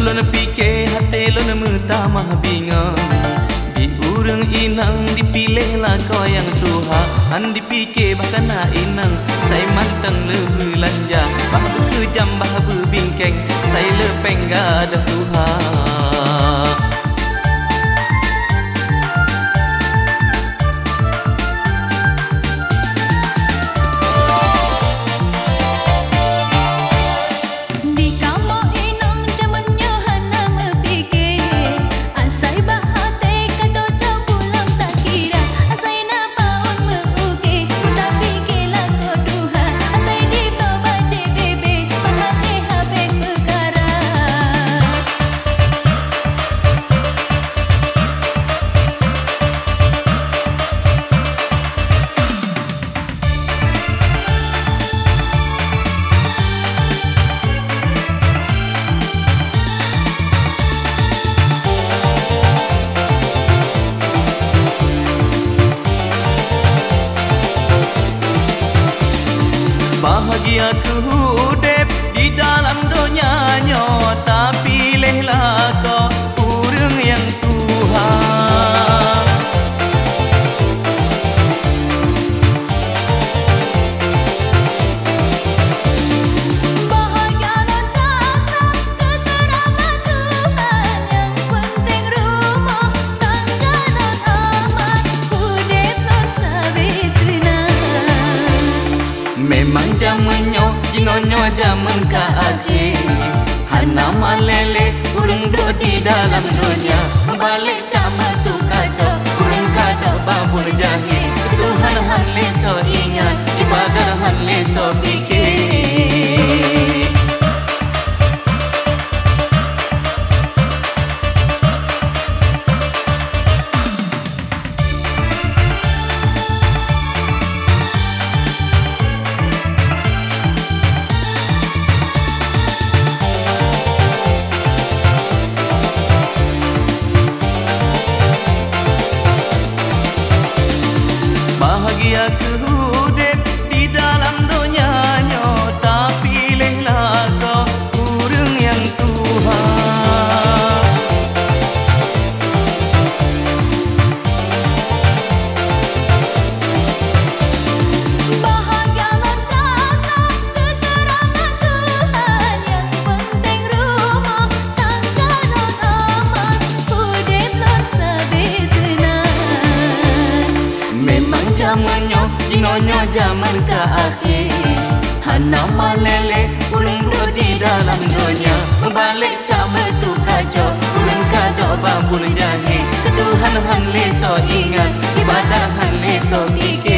Menyalon fikir hati lon mutamah bingung Di inang dipilihlah kau yang Tuhan Dipikir bahkan nak inang Saya mantang lebih lanja. Bahabu kejam bahabu bingkeng Saya lepeng gak ada bahagia ku hudep di dalam dunia nyo memang zamannya jinonyo zaman ka akhir. Hana malele urung do di dalam dunia. Balik sama tu kacau Urung kada babur jahil Tuhan han leso ingat Ibadah han leso fikir bahagia ke memang zamannya jinonyo zaman ke akhir. Hana malele urang do di dalam dunia. Balik sama tu kacau urang kado babur jahil Tuhan han leso ingat ibadah han leso mikir